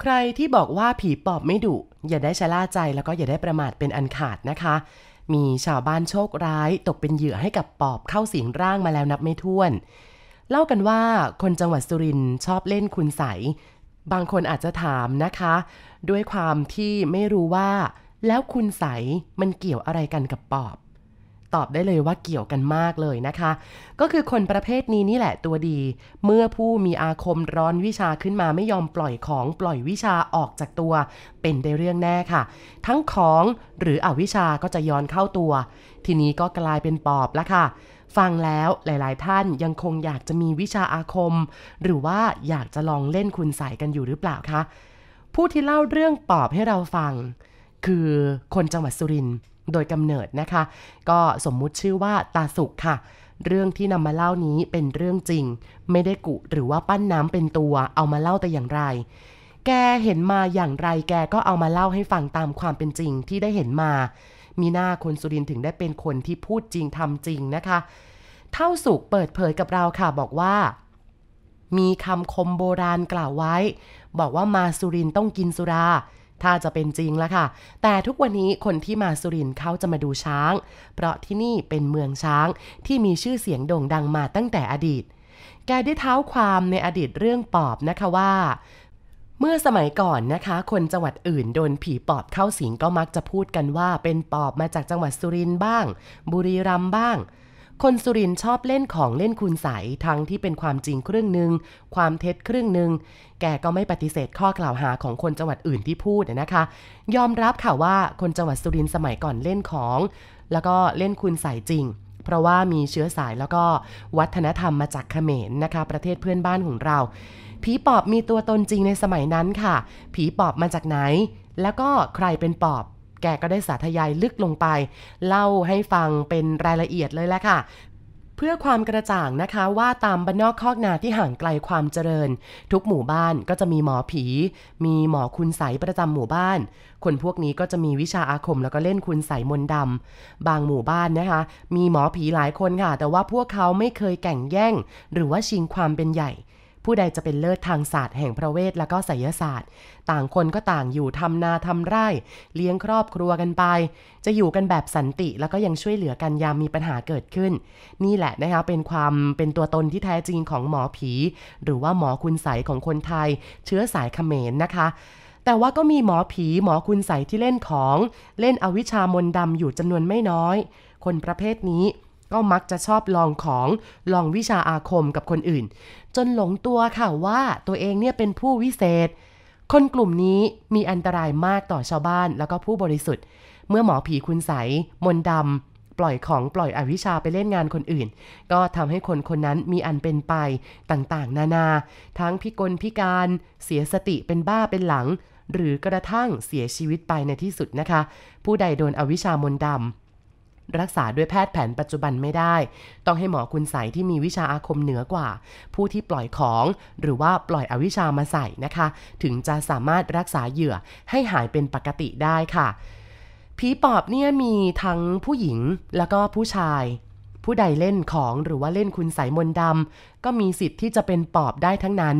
ใครที่บอกว่าผีปอบไม่ดุอย่าได้ชะล่าใจแล้วก็อย่าได้ประมาทเป็นอันขาดนะคะ มีชาวบ้านโชคร้ายตกเป็นเหยื่อให้กับปอบเข้าสิงร่างมาแล้วนับไม่ถ้วน เล่ากันว่าคนจังหวัดสุรินทร์ชอบเล่นคุณใสบางคนอาจจะถามนะคะ ด้วยความที่ไม่รู้ว่า แล้วคุณใสมันเกี่ยวอะไรกันกับปอบ ตอบได้เลยว่าเกี่ยวกันมากเลยนะคะ ก็คือคนประเภทนี้นี่แหละตัวดี เมื่อผู้มีอาคมร้อนวิชาขึ้นมาไม่ยอมปล่อยของปล่อยวิชาออกจากตัว เป็นได้เรื่องแน่ค่ะ ทั้งของหรืออวิชาก็จะย้อนเข้าตัว ทีนี้ก็กลายเป็นปอบละค่ะฟังแล้วหลาย ๆ ท่านยังคงอยากจะมีวิชาอาคม หรือว่าอยากจะลองเล่นคุณใสกันอยู่หรือเปล่าคะ ผู้ที่เล่าเรื่องปอบให้เราฟัง คือคนจังหวัดสุรินทร์ โดยกำเนิดนะคะ ก็สมมุติชื่อว่าตาสุขค่ะ เรื่องที่นำมาเล่านี้เป็นเรื่องจริง ไม่ได้กุหรือว่าปั้นน้ำเป็นตัวเอามาเล่าแต่อย่างไร แกเห็นมาอย่างไรแกก็เอามาเล่าให้ฟังตามความเป็นจริงที่ได้เห็นมา มีหน้าคนสุรินถึงได้เป็นคนที่พูดจริงทำจริงนะคะ เท่าสุขเปิดเผยกับเราค่ะบอกว่ามีคำคมโบราณกล่าวไว้ บอกว่ามาสุรินต้องกินสุรา ถ้าจะเป็นจริงแล้วค่ะ แต่ทุกวันนี้คนที่มาสุรินทร์เขาจะมาดูช้าง เพราะที่นี่เป็นเมืองช้างที่มีชื่อเสียงโด่งดังมาตั้งแต่อดีต แกได้เท้าความในอดีตเรื่องปอบนะคะว่าเมื่อสมัยก่อนนะคะ คนจังหวัดอื่นโดนผีปอบเข้าสิงก็มักจะพูดกันว่า เป็นปอบมาจากจังหวัดสุรินทร์บ้าง บุรีรัมย์บ้าง คนสุรินชอบเล่นของเล่นคุณใสทั้งที่เป็นความจริงครึ่งหนึ่งความเท็จครึ่งหนึ่งแกก็ไม่ปฏิเสธข้อกล่าวหาของคนจังหวัดอื่นที่พูดนะคะ ยอมรับค่ะว่าคนจังหวัดสุรินสมัยก่อนเล่นของ แล้วก็เล่นคุณใสจริง เพราะว่ามีเชื้อสายแล้วก็วัฒนธรรมมาจากเขมรนะคะ ประเทศเพื่อนบ้านของเรา ผีปอบมีตัวตนจริงในสมัยนั้นค่ะ ผีปอบมาจากไหน แล้วก็ใครเป็นปอบ แกก็ได้สาธยายลึกลงไป เล่าให้ฟังเป็นรายละเอียดเลยแหละค่ะเพื่อความกระจ่างนะคะว่าตามบ้านนอกคอกนาที่ห่างไกลความเจริญ ทุกหมู่บ้านก็จะมีหมอผี มีหมอคุณใสประจำหมู่บ้าน คนพวกนี้ก็จะมีวิชาอาคมแล้วก็เล่นคุณใสมนต์ดำบางหมู่บ้านนะคะ มีหมอผีหลายคนค่ะ แต่ว่าพวกเขาไม่เคยแก่งแย่ง หรือว่าชิงความเป็นใหญ่ ผู้ใดจะเป็นเลิศทางศาสตร์แห่งพระเวทและก็ไสยศาสตร์ ต่างคนก็ต่างอยู่ทำนาทำไร่ เลี้ยงครอบครัวกันไป จะอยู่กันแบบสันติแล้วก็ยังช่วยเหลือกันยามมีปัญหาเกิดขึ้น นี่แหละนะคะเป็นความเป็นตัวตนที่แท้จริงของหมอผี หรือว่าหมอคุณใสของคนไทย เชื้อสายเขมรนะคะแต่ว่าก็มีหมอผีหมอคุณใสที่เล่นของ เล่นอวิชามนดำอยู่จำนวนไม่น้อย คนประเภทนี้ ก็มักจะชอบลองของลองวิชาอาคมกับคนอื่น จนหลงตัวค่ะว่าตัวเองเนี่ยเป็นผู้วิเศษ คนกลุ่มนี้มีอันตรายมากต่อชาวบ้านแล้วก็ผู้บริสุทธิ์ เมื่อหมอผีคุณใสมนดำปล่อยของปล่อยอวิชาไปเล่นงานคนอื่น ก็ทำให้คนคนนั้นมีอันเป็นไปต่างๆ นานา ทั้งพิกลพิการเสียสติเป็นบ้าเป็นหลัง หรือกระทั่งเสียชีวิตไปในที่สุดนะคะ ผู้ใดโดนอวิชามนดำ รักษาด้วยแพทย์แผนปัจจุบันไม่ได้ ต้องให้หมอคุณใสที่มีวิชาอาคมเหนือกว่า ผู้ที่ปล่อยของ หรือว่าปล่อยอวิชามาใส่นะคะ ถึงจะสามารถรักษาเหยื่อให้หายเป็นปกติได้ค่ะผีปอบเนี่ยมีทั้งผู้หญิงแล้วก็ผู้ชาย ผู้ใดเล่นของหรือว่าเล่นคุณใสยมนต์ดำก็มีสิทธิ์ที่จะเป็นปอบได้ทั้งนั้น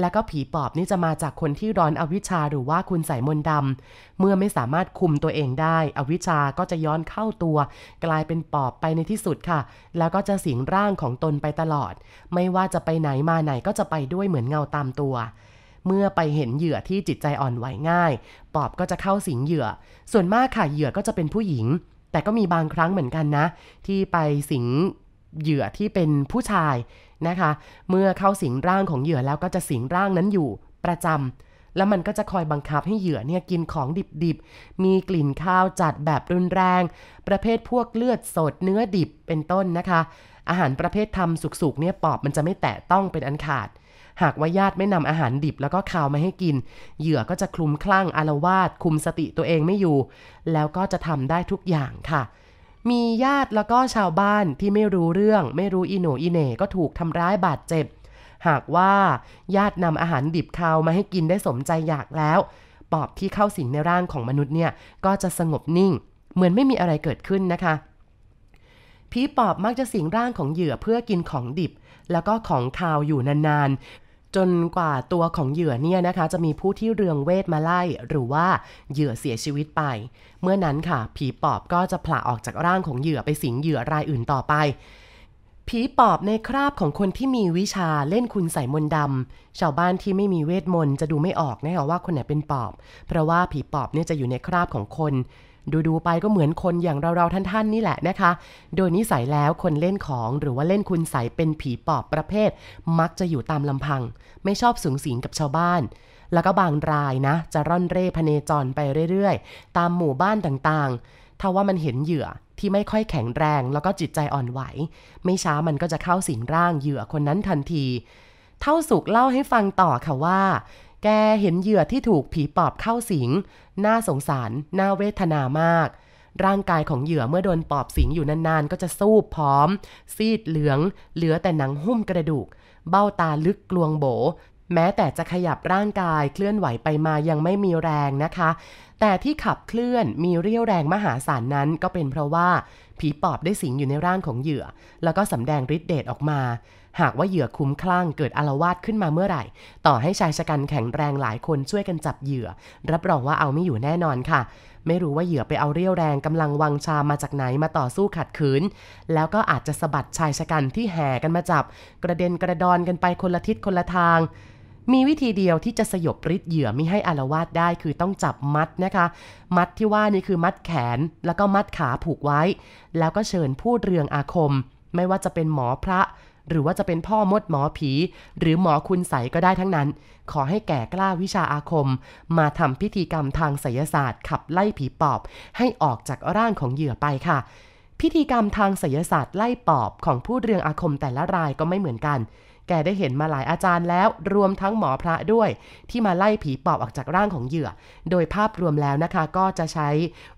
แล้วก็ผีปอบนี่จะมาจากคนที่ร้อนอวิชชาหรือว่าคุณใสยมนต์ดำเมื่อไม่สามารถคุมตัวเองได้ อวิชชาก็จะย้อนเข้าตัว กลายเป็นปอบไปในที่สุดค่ะ แล้วก็จะสิงร่างของตนไปตลอด ไม่ว่าจะไปไหนมาไหนก็จะไปด้วยเหมือนเงาตามตัวเมื่อไปเห็นเหยื่อที่จิตใจอ่อนไหวง่าย ปอบก็จะเข้าสิงเหยื่อ ส่วนมากค่ะเหยื่อก็จะเป็นผู้หญิง แต่ก็มีบางครั้งเหมือนกันนะ ที่ไปสิงเหยื่อที่เป็นผู้ชายนะคะ เมื่อเข้าสิงร่างของเหยื่อแล้วก็จะสิงร่างนั้นอยู่ประจำแล้วมันก็จะคอยบังคับให้เหยื่อเนี่ยกินของดิบๆ มีกลิ่นข้าวจัดแบบรุนแรง ประเภทพวกเลือดสดเนื้อดิบเป็นต้นนะคะ อาหารประเภททำสุกๆเนี่ยปอบมันจะไม่แตะต้องเป็นอันขาด หากว่าญาติไม่นำอาหารดิบแล้วก็ข้าวมาให้กิน เหยื่อก็จะคลุมคลั่งอารวาสคุมสติตัวเองไม่อยู่ แล้วก็จะทำได้ทุกอย่างค่ะ มีญาติแล้วก็ชาวบ้านที่ไม่รู้เรื่อง ไม่รู้อีโหนอีเหน่ก็ถูกทำร้ายบาดเจ็บ หากว่าญาตินำอาหารดิบคาวมาให้กินได้สมใจอยากแล้ว ปอบที่เข้าสิงในร่างของมนุษย์เนี่ยก็จะสงบนิ่ง เหมือนไม่มีอะไรเกิดขึ้นนะคะผีปอบมักจะสิงร่างของเหยื่อเพื่อกินของดิบ แล้วก็ของคาวอยู่นาน จนกว่าตัวของเหยื่อเนี่ยนะคะ จะมีผู้ที่เรืองเวทมาไล่ หรือว่าเหยื่อเสียชีวิตไป เมื่อนั้นค่ะ ผีปอบก็จะผละออกจากร่างของเหยื่อไปสิงเหยื่อรายอื่นต่อไป ผีปอบในคราบของคนที่มีวิชาเล่นคุณใส่มนต์ดำชาวบ้านที่ไม่มีเวทมนต์จะดูไม่ออกนะคะว่าคนไหนเป็นปอบ เพราะว่าผีปอบเนี่ยจะอยู่ในคราบของคน ดูดูไปก็เหมือนคนอย่างเราๆท่านๆนี่แหละนะคะ โดยนิสัยแล้วคนเล่นของหรือว่าเล่นคุณใสเป็นผีปอบประเภท มักจะอยู่ตามลำพัง ไม่ชอบสูงสิงกับชาวบ้าน แล้วก็บางรายนะ จะร่อนเร่พเนจรไปเรื่อยๆ ตามหมู่บ้านต่างๆ ถ้าว่ามันเห็นเหยื่อที่ไม่ค่อยแข็งแรง แล้วก็จิตใจอ่อนไหว ไม่ช้ามันก็จะเข้าสิงร่างเหยื่อคนนั้นทันที เท่าสุกเล่าให้ฟังต่อค่ะว่า แกเห็นเหยื่อที่ถูกผีปอบเข้าสิง น่าสงสาร น่าเวทนามาก ร่างกายของเหยื่อเมื่อโดนปอบสิงอยู่นานๆ ก็จะสูบพร้อม ซีดเหลือง เหลือแต่หนังหุ้มกระดูก เบ้าตาลึกกลวงโบ แม้แต่จะขยับร่างกายเคลื่อนไหวไปมายังไม่มีแรงนะคะ แต่ที่ขับเคลื่อนมีเรี่ยวแรงมหาศาลนั้นก็เป็นเพราะว่าผีปอบได้สิงอยู่ในร่างของเหยื่อ แล้วก็สำแดงฤทธิ์เดชออกมา หากว่าเหยื่อคุ้มคลั่งเกิดอารวาสขึ้นมาเมื่อไหร่ ต่อให้ชายชะกันแข็งแรงหลายคนช่วยกันจับเหยื่อ รับรองว่าเอาไม่อยู่แน่นอนค่ะ ไม่รู้ว่าเหยื่อไปเอาเรี่ยวแรงกำลังวังชามาจากไหนมาต่อสู้ขัดขืน แล้วก็อาจจะสะบัดชายชะกันที่แห่กันมาจับ กระเด็นกระดอนกันไปคนละทิศคนละทางมีวิธีเดียวที่จะสยบฤทธิ์เหยื่อไม่ให้อารวาสได้คือต้องจับมัดนะคะ มัดที่ว่านี่คือมัดแขน แล้วก็มัดขาผูกไว้ แล้วก็เชิญพูดเรืองอาคม ไม่ว่าจะเป็นหมอพระ หรือว่าจะเป็นพ่อมดหมอผี หรือหมอคุณใสก็ได้ทั้งนั้น ขอให้แก่กล้าวิชาอาคม มาทำพิธีกรรมทางไสยศาสตร์ ขับไล่ผีปอบ ให้ออกจากร่างของเหยื่อไปค่ะ พิธีกรรมทางไสยศาสตร์ไล่ปอบของผู้เรืองอาคมแต่ละรายก็ไม่เหมือนกัน แกได้เห็นมาหลายอาจารย์แล้ว รวมทั้งหมอพระด้วย ที่มาไล่ผีปอบออกจากร่างของเหยื่อ โดยภาพรวมแล้วนะคะ ก็จะใช้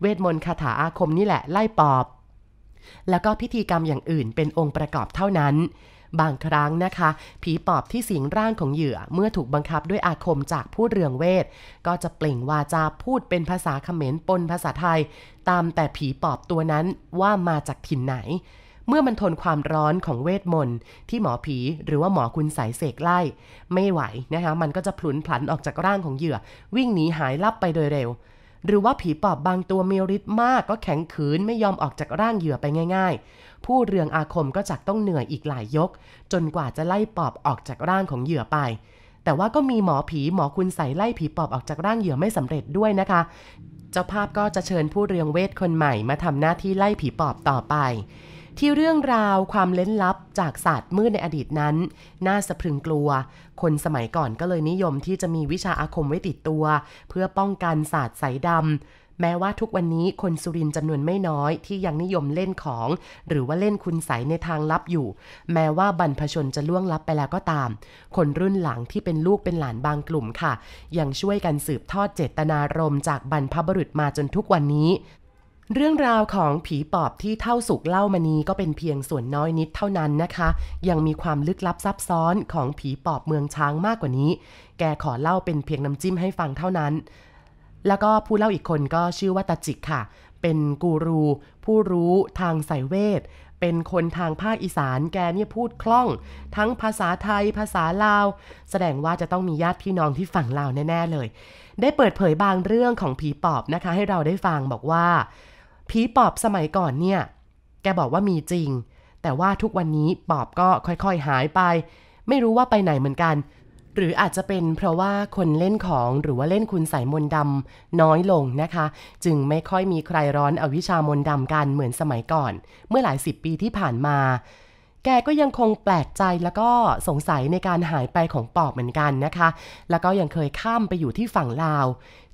เวทมนต์คาถาอาคมนี่แหละไล่ปอบแล้วก็พิธีกรรมอย่างอื่นเป็นองค์ประกอบเท่านั้น บางครั้งนะคะ ผีปอบที่สิงร่างของเหยื่อเมื่อถูกบังคับด้วยอาคมจากผู้เรืองเวท ก็จะเปล่งวาจาพูดเป็นภาษาเขมรปนภาษาไทย ตามแต่ผีปอบตัวนั้นว่ามาจากถิ่นไหนเมื่อมันทนความร้อนของเวทมนต์ที่หมอผีหรือว่าหมอคุณใสเสกไล่ ไม่ไหวนะคะมันก็จะพลุนพลันออกจากร่างของเหยื่อ วิ่งหนีหายลับไปโดยเร็ว หรือว่าผีปอบบางตัวมีฤทธิ์มากก็แข็งขืนไม่ยอมออกจากร่างเหยื่อไปง่าย ๆ ผู้เรืองอาคมก็จักต้องเหนื่อยอีกหลายยก จนกว่าจะไล่ปอบออกจากร่างของเหยื่อไป แต่ว่าก็มีหมอผีหมอคุณใส่ไล่ผีปอบออกจากร่างเหยื่อไม่สำเร็จด้วยนะคะ เจ้าภาพก็จะเชิญผู้เรืองเวทคนใหม่มาทำหน้าที่ไล่ผีปอบต่อไป ที่เรื่องราวความเล้นลับจากศาสตร์มืดในอดีตนั้น น่าสะพรึงกลัว คนสมัยก่อนก็เลยนิยมที่จะมีวิชาอาคมไว้ติดตัว เพื่อป้องกันศาสตร์สายดำแม้ว่าทุกวันนี้คนสุรินทร์จำนวนไม่น้อยที่ยังนิยมเล่นของ หรือว่าเล่นคุณใสในทางลับอยู่ แม้ว่าบรรพชนจะล่วงลับไปแล้วก็ตาม คนรุ่นหลังที่เป็นลูกเป็นหลานบางกลุ่มค่ะ ยังช่วยกันสืบทอดเจตนารมณ์จากบรรพบุรุษมาจนทุกวันนี้ เรื่องราวของผีปอบที่เท่าสุกเล่ามานี้ก็เป็นเพียงส่วนน้อยนิดเท่านั้นนะคะ ยังมีความลึกลับซับซ้อนของผีปอบเมืองช้างมากกว่านี้ แกขอเล่าเป็นเพียงน้ำจิ้มให้ฟังเท่านั้น แล้วก็ผู้เล่าอีกคนก็ชื่อว่าตาจิกค่ะ เป็นกูรู ผู้รู้ทางสายเวท เป็นคนทางภาคอีสานแกเนี่ยพูดคล่อง ทั้งภาษาไทยภาษาลาว แสดงว่าจะต้องมีญาติพี่น้องที่ฝั่งลาวแน่ ๆเลย ได้เปิดเผยบางเรื่องของผีปอบนะคะ ให้เราได้ฟังบอกว่า ผีปอบสมัยก่อนเนี่ย แกบอกว่ามีจริง แต่ว่าทุกวันนี้ปอบก็ค่อยๆหายไป ไม่รู้ว่าไปไหนเหมือนกัน หรืออาจจะเป็นเพราะว่าคนเล่นของหรือว่าเล่นคุณใส่มนต์ดำน้อยลงนะคะ จึงไม่ค่อยมีใครร้อนเอาวิชามนต์ดำกันเหมือนสมัยก่อน เมื่อหลายสิบปีที่ผ่านมา แกก็ยังคงแปลกใจแล้วก็สงสัยในการหายไปของปอบเหมือนกันนะคะ แล้วก็ยังเคยข้ามไปอยู่ที่ฝั่งลาว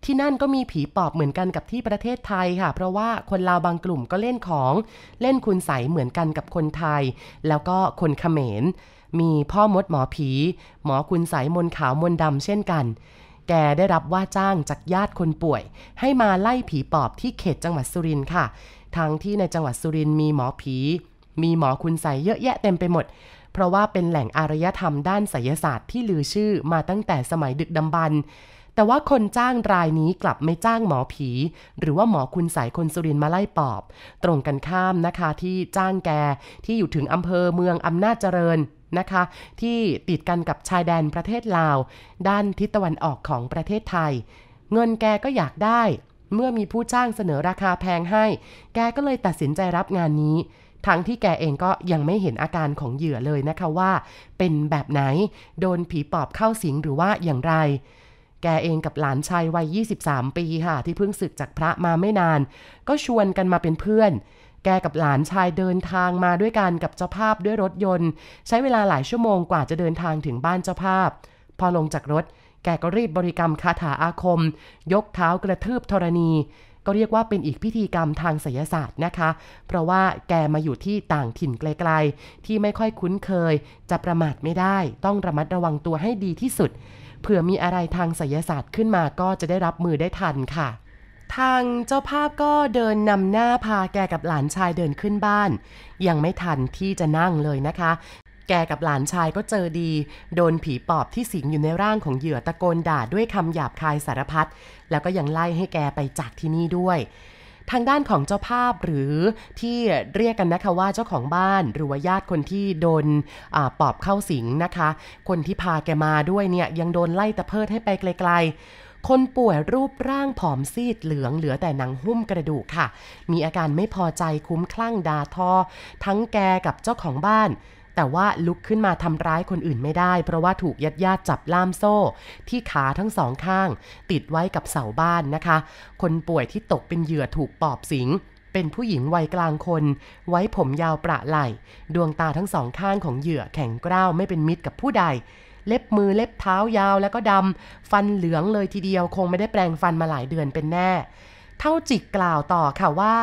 ที่นั่นก็มีผีปอบเหมือนกันกับที่ประเทศไทยค่ะ เพราะว่าคนลาวบางกลุ่มก็เล่นของเล่นคุณใสเหมือนกันกับคนไทย แล้วก็คนเขมร มีพ่อมดหมอผี หมอคุณใสมนขาวมนดำเช่นกันแกได้รับว่าจ้างจากญาติคนป่วย ให้มาไล่ผีปอบที่เขตจังหวัดสุรินทร์ค่ะ ทั้งที่ในจังหวัดสุรินทร์มีหมอผี มีหมอคุณใสเยอะแยะเต็มไปหมด เพราะว่าเป็นแหล่งอารยธรรมด้านไสยศาสตร์ที่ลือชื่อมาตั้งแต่สมัยดึกดำบรรพ์แต่ว่าคนจ้างรายนี้กลับไม่จ้างหมอผี หรือว่าหมอคุณใสยคนสุรินมาไล่ปอบ ตรงกันข้ามนะคะที่จ้างแกที่อยู่ถึงอำเภอเมืองอำนาจเจริญนะคะ ที่ติดกันกับชายแดนประเทศลาว ด้านทิศตะวันออกของประเทศไทย เงินแกก็อยากได้ เมื่อมีผู้จ้างเสนอราคาแพงให้ แกก็เลยตัดสินใจรับงานนี้ ทั้งที่แกเองก็ยังไม่เห็นอาการของเหยื่อเลยนะคะว่า เป็นแบบไหนโดนผีปอบเข้าสิงหรือว่าอย่างไร แกเองกับหลานชายวัย 23 ปีค่ะ ที่เพิ่งศึกจากพระมาไม่นาน ก็ชวนกันมาเป็นเพื่อนแกกับหลานชายเดินทางมาด้วยกันกับเจ้าภาพด้วยรถยนต์ ใช้เวลาหลายชั่วโมงกว่าจะเดินทางถึงบ้านเจ้าภาพ พอลงจากรถ แกก็รีบบริกรรมคาถาอาคม ยกเท้ากระทืบธรณี ก็เรียกว่าเป็นอีกพิธีกรรมทางไสยศาสตร์นะคะ เพราะว่าแกมาอยู่ที่ต่างถิ่นไกลๆ ที่ไม่ค่อยคุ้นเคย จะประมาทไม่ได้ ต้องระมัดระวังตัวให้ดีที่สุด เผื่อมีอะไรทางไสยศาสตร์ขึ้นมาก็จะได้รับมือได้ทันค่ะ ทางเจ้าภาพก็เดินนำหน้าพาแกกับหลานชายเดินขึ้นบ้าน ยังไม่ทันที่จะนั่งเลยนะคะ แกกับหลานชายก็เจอดี โดนผีปอบที่สิงอยู่ในร่างของเหยื่อตะโกนด่าด้วยคำหยาบคายสารพัดแล้วก็ยังไล่ให้แกไปจากที่นี่ด้วยทางด้านของเจ้าภาพหรือที่เรียกกันนะคะว่าเจ้าของบ้านหรือว่าญาติคนที่โดนอปอบเข้าสิงนะคะ คนที่พาแกมาด้วยเนี่ยยังโดนไล่ตะเพิดให้ไปไกลๆ คนป่วยรูปร่างผอมซีดเหลืองเหลือแต่หนังหุ้มกระดูกค่ะ มีอาการไม่พอใจคุ้มคลั่งดาทอ ทั้งแกกับเจ้าของบ้าน แต่ว่าลุกขึ้นมาทำร้ายคนอื่นไม่ได้ เพราะว่าถูกญาติญาติจับล่ามโซ่ ที่ขาทั้งสองข้าง ติดไว้กับเสาบ้านนะคะ คนป่วยที่ตกเป็นเหยื่อถูกปอบสิงเป็นผู้หญิงวัยกลางคน ไว้ผมยาวประไหล่ ดวงตาทั้งสองข้างของเหยื่อแข็งกร้าวไม่เป็นมิตรกับผู้ใด เล็บมือเล็บเท้ายาวแล้วก็ดำ ฟันเหลืองเลยทีเดียวคงไม่ได้แปลงฟันมาหลายเดือนเป็นแน่ เท่าจิกกล่าวต่อค่ะว่า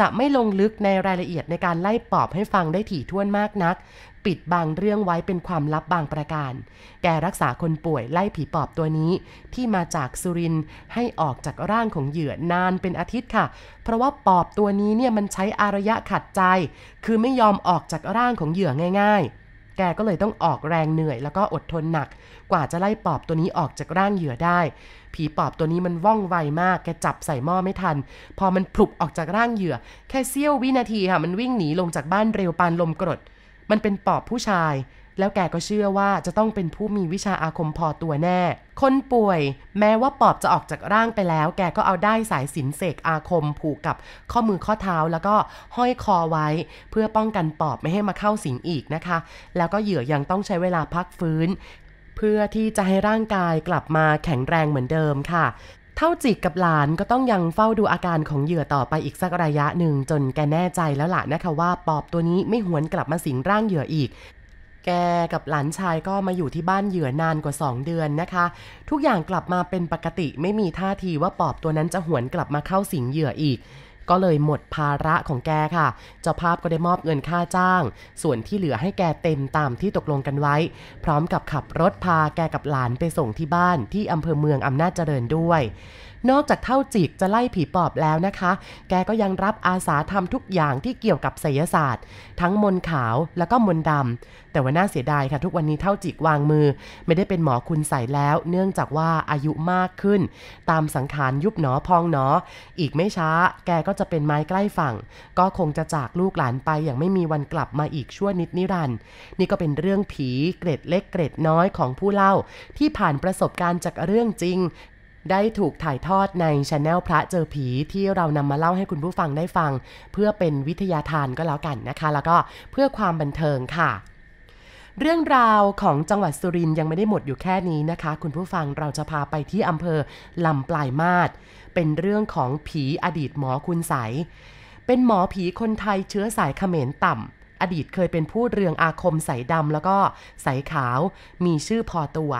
จะไม่ลงลึกในรายละเอียดในการไล่ปอบให้ฟังได้ถี่ถ้วนมากนัก ปิดบางเรื่องไว้เป็นความลับบางประการ แกรักษาคนป่วยไล่ผีปอบตัวนี้ ที่มาจากสุรินให้ออกจากร่างของเหยื่อนานเป็นอาทิตย์ค่ะ เพราะว่าปอบตัวนี้เนี่ยมันใช้อารยะขัดใจ คือไม่ยอมออกจากร่างของเหยื่อง่าย ๆแกก็เลยต้องออกแรงเหนื่อยแล้วก็อดทนหนัก กว่าจะไล่ปอบตัวนี้ออกจากร่างเหยื่อได้ ผีปอบตัวนี้มันว่องไวมาก แกจับใส่หม้อไม่ทัน พอมันพลุบออกจากร่างเหยื่อ แค่เสี้ยววินาทีค่ะ มันวิ่งหนีลงจากบ้านเร็วปานลมกรด มันเป็นปอบผู้ชาย แล้วแกก็เชื่อว่าจะต้องเป็นผู้มีวิชาอาคมพอตัวแน่ คนป่วย แม้ว่าปอบจะออกจากร่างไปแล้ว แกก็เอาได้สายสินเสกอาคมผูกกับข้อมือข้อเท้าแล้วก็ห้อยคอไว้ เพื่อป้องกันปอบไม่ให้มาเข้าสิงอีกนะคะ แล้วก็เหยื่อยังต้องใช้เวลาพักฟื้น เพื่อที่จะให้ร่างกายกลับมาแข็งแรงเหมือนเดิมค่ะ เท่าจิกกับหลานก็ต้องยังเฝ้าดูอาการของเหยื่อต่อไปอีกสักระยะหนึ่งจนแกแน่ใจแล้วล่ะนะคะว่าปอบตัวนี้ไม่หวนกลับมาสิงร่างเหยื่ออีกแกกับหลานชายก็มาอยู่ที่บ้านเหยื่อนานกว่า 2 เดือนนะคะ ทุกอย่างกลับมาเป็นปกติไม่มีท่าทีว่าปอบตัวนั้นจะหวนกลับมาเข้าสิงเหยื่ออีก ก็เลยหมดภาระของแกค่ะ เจ้าภาพก็ได้มอบเงินค่าจ้าง ส่วนที่เหลือให้แกเต็มตามที่ตกลงกันไว้ พร้อมกับขับรถพาแกกับหลานไปส่งที่บ้านที่อำเภอเมืองอำนาจเจริญด้วย นอกจากเท่าจิกจะไล่ผีปอบแล้วนะคะ แกก็ยังรับอาสาทำทุกอย่างที่เกี่ยวกับไสยศาสตร์ ทั้งมนขาวแล้วก็มนดำแต่ว่าน่าเสียดายค่ะ ทุกวันนี้เท่าจิกวางมือ ไม่ได้เป็นหมอคุณใสแล้ว เนื่องจากว่าอายุมากขึ้น ตามสังขารยุบหนอพองหนอ อีกไม่ช้า แกก็จะเป็นไม้ใกล้ฝั่ง ก็คงจะจากลูกหลานไปอย่างไม่มีวันกลับมาอีกชั่วนิดนิรันดร์นี่ก็เป็นเรื่องผีเกร็ดเล็กเกร็ดน้อยของผู้เล่า ที่ผ่านประสบการณ์จากเรื่องจริง ได้ถูกถ่ายทอดในช anel พระเจอผีที่เรานำมาเล่าให้คุณผู้ฟังได้ฟัง เพื่อเป็นวิทยาทานก็แล้วกันนะคะ แล้วก็เพื่อความบันเทิงค่ะ เรื่องราวของจังหวัดสุรินทร์ยังไม่ได้หมดอยู่แค่นี้นะคะ คุณผู้ฟังเราจะพาไปที่อำเภอลำปลายมาศเป็นเรื่องของผีอดีตหมอคุณใสเป็นหมอผีคนไทยเชื้อสายเขมรต่ำอดีตเคยเป็นผู้เรืองอาคมสายดำแล้วก็สายขาว มีชื่อพอตัว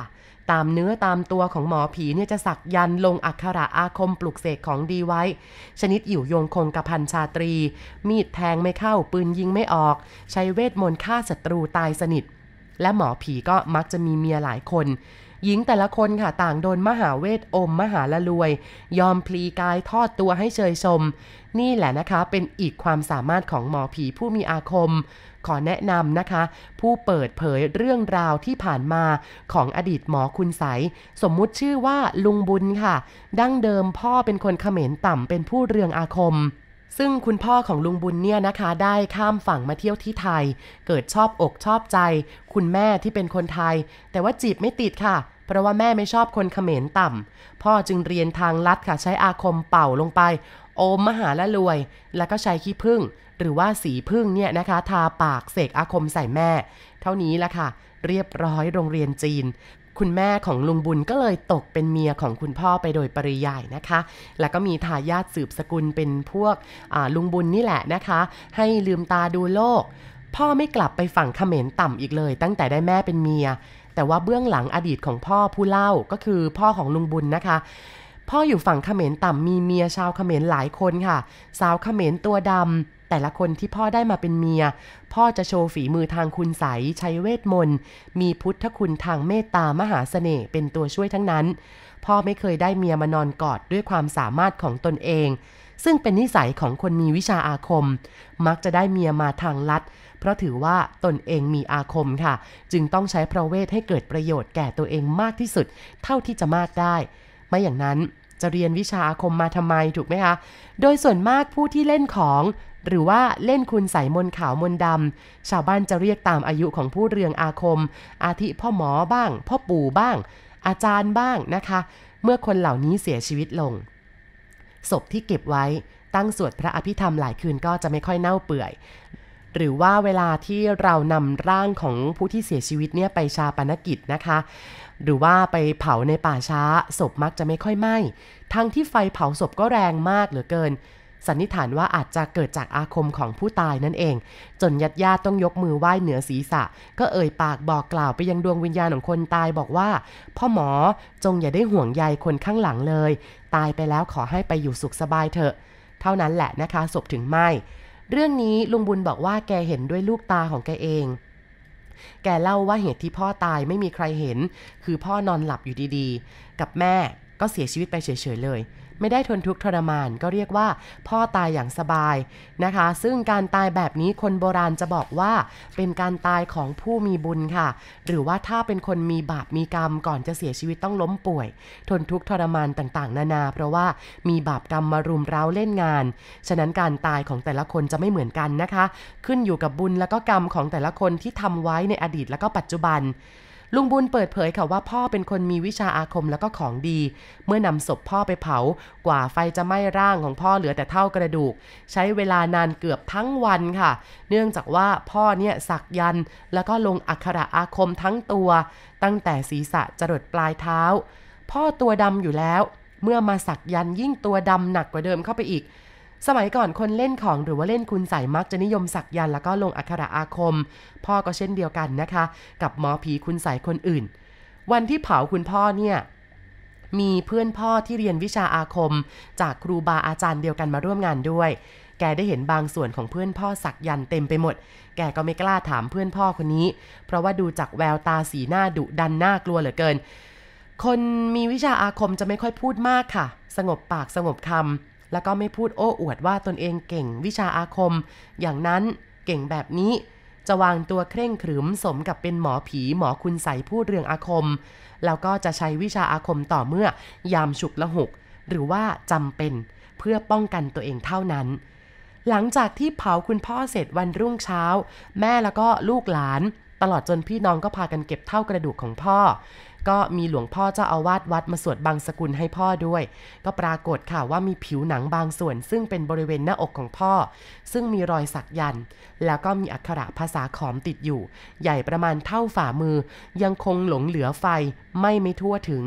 ตามเนื้อตามตัวของหมอผีเนี่ยจะสักยันลงอักขระอาคมปลุกเสกของดีไว้ ชนิดอยู่โยงคงกระพันชาตรี มีดแทงไม่เข้าปืนยิงไม่ออก ใช้เวทมนต์ฆ่าศัตรูตายสนิท และหมอผีก็มักจะมีเมียหลายคนหญิงแต่ละคนค่ะต่างโดนมหาเวทอมมหาละรวย ยอมพลีกายทอดตัวให้เชยชม นี่แหละนะคะเป็นอีกความสามารถของหมอผีผู้มีอาคม ขอแนะนำนะคะ ผู้เปิดเผยเรื่องราวที่ผ่านมาของอดีตหมอคุณใส สมมุติชื่อว่าลุงบุญค่ะ ดั้งเดิมพ่อเป็นคนเขมรต่ำเป็นผู้เรืองอาคมซึ่งคุณพ่อของลุงบุญเนี่ยนะคะ ได้ข้ามฝั่งมาเที่ยวที่ไทย เกิดชอบอกชอบใจ คุณแม่ที่เป็นคนไทย แต่ว่าจีบไม่ติดค่ะ เพราะว่าแม่ไม่ชอบคนเขมรต่ำพ่อจึงเรียนทางลัดค่ะใช้อาคมเป่าลงไป โอมมหาละรวย แล้วก็ใช้ขี้ผึ้ง หรือว่าสีพึ่งเนี่ยนะคะ ทาปากเสกอาคมใส่แม่ เท่านี้ละค่ะ เรียบร้อยโรงเรียนจีน คุณแม่ของลุงบุญก็เลยตกเป็นเมียของคุณพ่อไปโดยปริยายนะคะ แล้วก็มีทายาทสืบสกุลเป็นพวกลุงบุญนี่แหละนะคะ ให้ลืมตาดูโลก พ่อไม่กลับไปฝั่งเขมรต่ำอีกเลย ตั้งแต่ได้แม่เป็นเมีย แต่ว่าเบื้องหลังอดีตของพ่อผู้เล่าก็คือพ่อของลุงบุญนะคะพ่ออยู่ฝั่งเขมรต่ำมีเมียชาวเขมรหลายคนค่ะ สาวเขมรตัวดำ แต่ละคนที่พ่อได้มาเป็นเมีย พ่อจะโชว์ฝีมือทางคุณใสใช้เวทมนต์ มีพุทธคุณทางเมตตามหาเสน่ห์เป็นตัวช่วยทั้งนั้น พ่อไม่เคยได้เมียมานอนกอดด้วยความสามารถของตนเอง ซึ่งเป็นนิสัยของคนมีวิชาอาคม มักจะได้เมียมาทางลัด เพราะถือว่าตนเองมีอาคมค่ะ จึงต้องใช้พระเวทให้เกิดประโยชน์แก่ตัวเองมากที่สุด เท่าที่จะมากได้ไม่อย่างนั้นจะเรียนวิชาอาคมมาทำไมถูกไหมคะ โดยส่วนมากผู้ที่เล่นของ หรือว่าเล่นคุณใส่มนขาวมนดำชาวบ้านจะเรียกตามอายุของผู้เรืองอาคม อาทิพ่อหมอบ้าง พ่อปู่บ้าง อาจารย์บ้างนะคะ เมื่อคนเหล่านี้เสียชีวิตลง ศพที่เก็บไว้ตั้งสวดพระอภิธรรมหลายคืนก็จะไม่ค่อยเน่าเปื่อย หรือว่าเวลาที่เรานำร่างของผู้ที่เสียชีวิตเนี่ยไปชาปนกิจนะคะ หรือว่าไปเผาในป่าช้าศพมักจะไม่ค่อยไหม้ทั้งที่ไฟเผาศพก็แรงมากเหลือเกิน สันนิษฐานว่าอาจจะเกิดจากอาคมของผู้ตายนั่นเอง จนญาติญาติต้องยกมือไหว้เหนือศีรษะ ก็เอ่ยปากบอกกล่าวไปยังดวงวิญญาณของคนตายบอกว่า พ่อหมอจงอย่าได้ห่วงใยคนข้างหลังเลย ตายไปแล้วขอให้ไปอยู่สุขสบายเถอะ เท่านั้นแหละนะคะศพถึงไหมเรื่องนี้ลุงบุญบอกว่าแกเห็นด้วยลูกตาของแกเองแกเล่าว่าเหตุที่พ่อตายไม่มีใครเห็น คือพ่อนอนหลับอยู่ดีๆ กับแม่ก็เสียชีวิตไปเฉยๆเลย ไม่ได้ทนทุกข์ทรมานก็เรียกว่า พ่อตายอย่างสบายนะคะ ซึ่งการตายแบบนี้คนโบราณจะบอกว่า เป็นการตายของผู้มีบุญค่ะ หรือว่าถ้าเป็นคนมีบาปมีกรรมก่อนจะเสียชีวิตต้องล้มป่วย ทนทุกข์ทรมานต่างๆ นานา เพราะว่ามีบาปกรรมมารุมเร้าเล่นงาน ฉะนั้นการตายของแต่ละคนจะไม่เหมือนกันนะคะ ขึ้นอยู่กับบุญและก็กรรมของแต่ละคนที่ทำไว้ในอดีตและก็ปัจจุบัน ลุงบุญเปิดเผยค่ะว่าพ่อเป็นคนมีวิชาอาคมแล้วก็ของดี เมื่อนำศพพ่อไปเผา กว่าไฟจะไหม้ร่างของพ่อเหลือแต่เท่ากระดูก ใช้เวลานานเกือบทั้งวันค่ะ เนื่องจากว่าพ่อเนี่ยสักยันแล้วก็ลงอักขระอาคมทั้งตัว ตั้งแต่ศีรษะจรดปลายเท้า พ่อตัวดำอยู่แล้ว เมื่อมาสักยันยิ่งตัวดำหนักกว่าเดิมเข้าไปอีก สมัยก่อนคนเล่นของหรือว่าเล่นคุณใส่มักจะนิยมสักยันแล้วก็ลงอักขระอาคม พ่อก็เช่นเดียวกันนะคะ กับหมอผีคุณใส่คนอื่น วันที่เผาคุณพ่อเนี่ยมีเพื่อนพ่อที่เรียนวิชาอาคม จากครูบาอาจารย์เดียวกันมาร่วมงานด้วย แกได้เห็นบางส่วนของเพื่อนพ่อสักยันเต็มไปหมด แกก็ไม่กล้าถามเพื่อนพ่อคนนี้ เพราะว่าดูจากแววตาสีหน้าดุดันน่ากลัวเหลือเกิน คนมีวิชาอาคมจะไม่ค่อยพูดมากค่ะ สงบปากสงบคำ แล้วก็ไม่พูดโอ้อวดว่าตนเองเก่งวิชาอาคม อย่างนั้นเก่งแบบนี้จะวางตัวเคร่งขรึมสมกับเป็นหมอผีหมอคุณใสพูดเรื่องอาคม แล้วก็จะใช้วิชาอาคมต่อเมื่อยามฉุกละหุก หรือว่าจำเป็นเพื่อป้องกันตัวเองเท่านั้น หลังจากที่เผาคุณพ่อเสร็จวันรุ่งเช้า แม่แล้วก็ลูกหลาน ตลอดจนพี่น้องก็พากันเก็บเท่ากระดูกของพ่อ ก็มีหลวงพ่อเจ้าอาวาสวัดมาสวดบางสกุลให้พ่อด้วย ก็ปรากฏค่ะว่ามีผิวหนังบางส่วน ซึ่งเป็นบริเวณหน้าอกของพ่อ ซึ่งมีรอยสักยัน แล้วก็มีอักขระภาษาขอมติดอยู่ ใหญ่ประมาณเท่าฝ่ามือ ยังคงหลงเหลือไฟไม่ไม่ทั่วถึง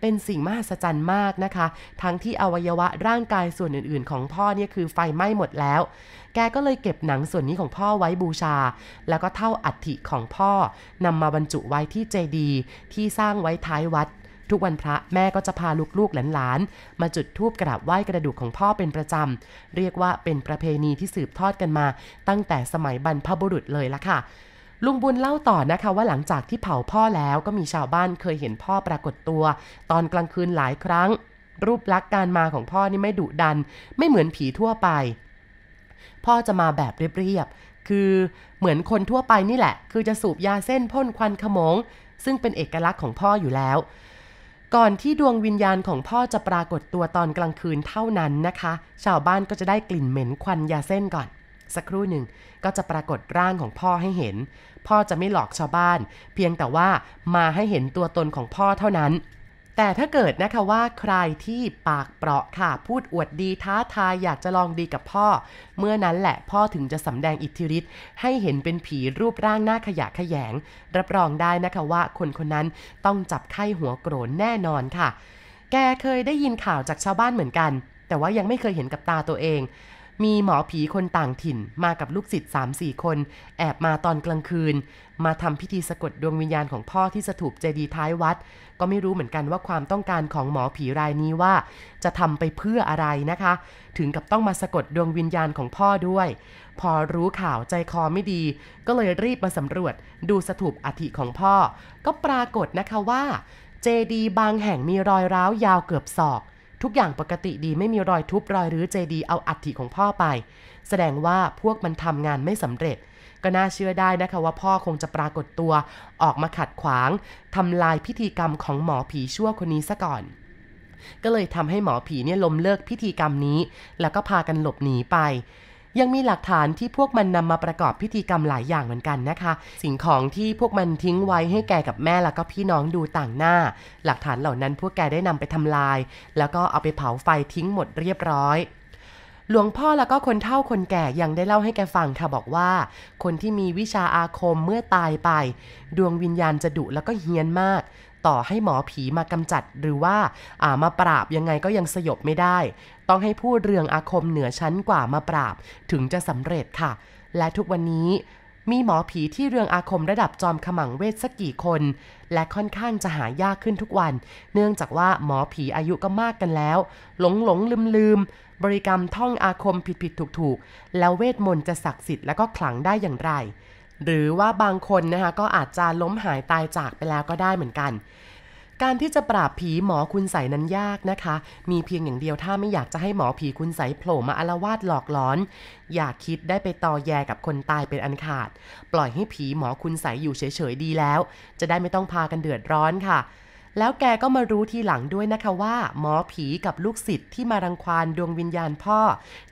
เป็นสิ่งมหัศจรรย์มากนะคะ ทั้งที่อวัยวะร่างกายส่วนอื่น ๆ ของพ่อเนี่ยคือไฟไหม้หมดแล้ว แกก็เลยเก็บหนังส่วนนี้ของพ่อไว้บูชา แล้วก็เท่าอัฐิของพ่อนำมาบรรจุไว้ที่เจดีย์ที่สร้างไว้ท้ายวัด ทุกวันพระแม่ก็จะพาลูกๆหลานๆ มาจุดธูปกราบไหว้กระดูกของพ่อเป็นประจำ เรียกว่าเป็นประเพณีที่สืบทอดกันมา ตั้งแต่สมัยบรรพบุรุษเลยละค่ะลุงบุญเล่าต่อนะคะว่าหลังจากที่เผาพ่อแล้วก็มีชาวบ้านเคยเห็นพ่อปรากฏตัว ตอนกลางคืนหลายครั้ง รูปลักษณ์การมาของพ่อนี่ไม่ดุดัน ไม่เหมือนผีทั่วไป พ่อจะมาแบบเรียบๆคือเหมือนคนทั่วไปนี่แหละ คือจะสูบยาเส้นพ่นควันขมง ซึ่งเป็นเอกลักษณ์ของพ่ออยู่แล้ว ก่อนที่ดวงวิญญาณของพ่อจะปรากฏตัวตอนกลางคืนเท่านั้นนะคะ ชาวบ้านก็จะได้กลิ่นเหม็นควันยาเส้นก่อน สักครู่หนึ่งก็จะปรากฏร่างของพ่อให้เห็น พ่อจะไม่หลอกชาวบ้าน เพียงแต่ว่ามาให้เห็นตัวตนของพ่อเท่านั้น แต่ถ้าเกิดนะคะว่าใครที่ปากเปราะค่ะ พูดอวดดีท้าทายอยากจะลองดีกับพ่อ เมื่อนั้นแหละพ่อถึงจะสำแดงอิทธิฤทธิ์ให้เห็นเป็นผีรูปร่างหน้าขยะขยง รับรองได้นะคะว่าคนคนนั้นต้องจับไข้หัวโกรนแน่นอนค่ะ แกเคยได้ยินข่าวจากชาวบ้านเหมือนกัน แต่ว่ายังไม่เคยเห็นกับตาตัวเองมีหมอผีคนต่างถิ่นมากับลูกศิษย์3-4 คน แอบมาตอนกลางคืน มาทำพิธีสะกดดวงวิญญาณของพ่อที่สถูปเจดีย์ท้ายวัด ก็ไม่รู้เหมือนกันว่าความต้องการของหมอผีรายนี้ว่า จะทำไปเพื่ออะไรนะคะ ถึงกับต้องมาสะกดดวงวิญญาณของพ่อด้วย พอรู้ข่าวใจคอไม่ดี ก็เลยรีบมาสำรวจ ดูสถูปอธิของพ่อ ก็ปรากฏนะคะว่าเจดีบางแห่งมีรอยร้าวยาวเกือบศอก ทุกอย่างปกติดีไม่มีรอยทุบรอยรื้อเจดีเอาอัฐิของพ่อไป แสดงว่าพวกมันทำงานไม่สำเร็จ ก็น่าเชื่อได้นะคะว่าพ่อคงจะปรากฏตัว ออกมาขัดขวางทำลายพิธีกรรมของหมอผีชั่วคนนี้ซะก่อนก็เลยทำให้หมอผีเนี่ยล้มเลิกพิธีกรรมนี้ แล้วก็พากันหลบหนีไป ยังมีหลักฐานที่พวกมันนำมาประกอบพิธีกรรมหลายอย่างเหมือนกันนะคะ สิ่งของที่พวกมันทิ้งไว้ให้แกกับแม่แล้วก็พี่น้องดูต่างหน้า หลักฐานเหล่านั้นพวกแกได้นำไปทำลาย แล้วก็เอาไปเผาไฟทิ้งหมดเรียบร้อย หลวงพ่อแล้วก็คนเฒ่าคนแก่ยังได้เล่าให้แกฟังค่ะบอกว่า คนที่มีวิชาอาคมเมื่อตายไป ดวงวิญญาณจะดุแล้วก็เฮี้ยนมาก ต่อให้หมอผีมากำจัดหรือว่าอ่ามาปราบยังไงก็ยังสยบไม่ได้ ต้องให้พูดเรืองอาคมเหนือชั้นกว่ามาปราบ ถึงจะสำเร็จค่ะ และทุกวันนี้มีหมอผีที่เรืองอาคมระดับจอมขมังเวทสักกี่คน และค่อนข้างจะหายากขึ้นทุกวัน เนื่องจากว่าหมอผีอายุก็มากกันแล้ว หลงหลงลืมลืม บริกรรมท่องอาคมผิดผิดถูกถูกแล้วเวทมนต์จะศักดิ์สิทธิ์และก็ขลังได้อย่างไร หรือว่าบางคนนะคะก็อาจจะล้มหายตายจากไปแล้วก็ได้เหมือนกัน การที่จะปราบผีหมอคุณใสนั้นยากนะคะ มีเพียงอย่างเดียวถ้าไม่อยากจะให้หมอผีคุณใสโผล่มาอารวาสหลอกหลอน อย่าคิดได้ไปตอแยกับคนตายเป็นอันขาด ปล่อยให้ผีหมอคุณใสอยู่เฉยๆดีแล้ว จะได้ไม่ต้องพากันเดือดร้อนค่ะ แล้วแกก็มารู้ทีหลังด้วยนะคะว่า หมอผีกับลูกศิษย์ที่มารังควานดวงวิญญาณพ่อ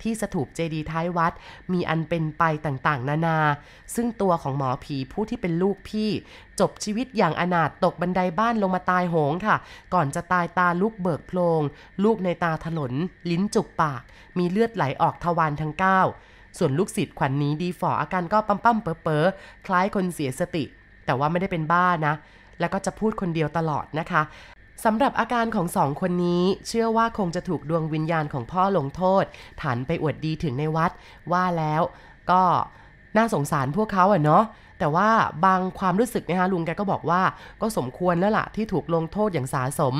ที่สถูปเจดีท้ายวัด มีอันเป็นไปต่างๆ นานา ซึ่งตัวของหมอผีผู้ที่เป็นลูกพี่ จบชีวิตอย่างอนาถตกบันไดบ้านลงมาตายโหงค่ะ ก่อนจะตายตาลุกเบิกโพลง ลูกในตาถลน ลิ้นจุกปาก มีเลือดไหลออกทวารทั้งเก้าส่วนลูกศิษย์ขวัญนนี้ดีฝ่ออาการก็ปั๊มปั๊มเป๋อเป๋อคล้ายคนเสียสติ แต่ว่าไม่ได้เป็นบ้านะ แล้วก็จะพูดคนเดียวตลอดนะคะสำหรับอาการของสองคนนี้ เชื่อว่าคงจะถูกดวงวิญญาณของพ่อลงโทษ ฐานไปอวดดีถึงในวัด ว่าแล้วก็น่าสงสารพวกเขาอะเนาะแต่ว่าบางความรู้สึกนะคะลุงแกก็บอกว่าก็สมควรแล้วล่ะที่ถูกลงโทษอย่างสาสม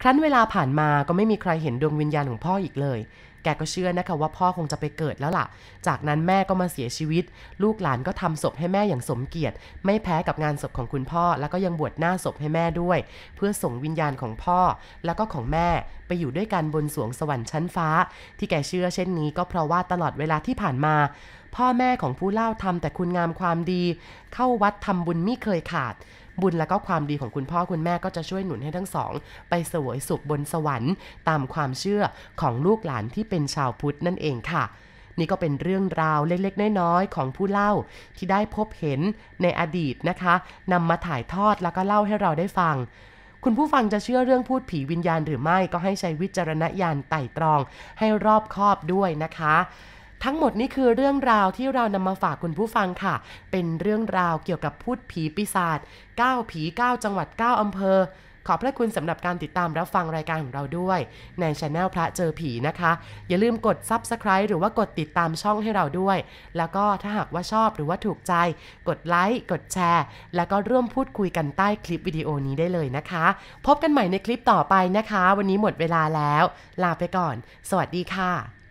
ครั้นเวลาผ่านมาก็ไม่มีใครเห็นดวงวิญญาณของพ่ออีกเลย แกก็เชื่อนะคะว่าพ่อคงจะไปเกิดแล้วล่ะ จากนั้นแม่ก็มาเสียชีวิต ลูกหลานก็ทำศพให้แม่อย่างสมเกียรติ ไม่แพ้กับงานศพของคุณพ่อ แล้วก็ยังบวชหน้าศพให้แม่ด้วย เพื่อส่งวิญญาณของพ่อ แล้วก็ของแม่ไปอยู่ด้วยกันบนสวงสวรรค์ชั้นฟ้า ที่แกเชื่อเช่นนี้ก็เพราะว่าตลอดเวลาที่ผ่านมา พ่อแม่ของผู้เล่าทำแต่คุณงามความดี เข้าวัดทำบุญไม่เคยขาด บุญและก็ความดีของคุณพ่อคุณแม่ก็จะช่วยหนุนให้ทั้งสอง ไปสวยสุขบนสวรรค์ ตามความเชื่อของลูกหลานที่เป็นชาวพุทธนั่นเองค่ะนี่ก็เป็นเรื่องราวเล็กๆ น้อยๆ ของผู้เล่าที่ได้พบเห็นในอดีตนะคะนำมาถ่ายทอดแล้วก็เล่าให้เราได้ฟัง คุณผู้ฟังจะเชื่อเรื่องพูดผีวิญญาณหรือไม่ก็ให้ใช้วิจารณญาณไต่ตรองให้รอบคอบด้วยนะคะ ทั้งหมดนี้คือเรื่องราวที่เรานำมาฝากคุณผู้ฟังค่ะ เป็นเรื่องราวเกี่ยวกับพูดผีปีศาจ9ผี 9 จังหวัด 9อำเภอ ขอบพระคุณสำหรับการติดตามรับฟังรายการของเราด้วย ในช anel พระเจอผีนะคะ อย่าลืมกด Subscribe หรือว่ากดติดตามช่องให้เราด้วย แล้วก็ถ้าหากว่าชอบหรือว่าถูกใจ กดไลค์กดแชร์ แล้วก็ร่วมพูดคุยกันใต้คลิปวิดีโอนี้ได้เลยนะคะ พบกันใหม่ในคลิปต่อไปนะคะ วันนี้หมดเวลาแล้ว ลาไปก่อน สวัสดีค่ะ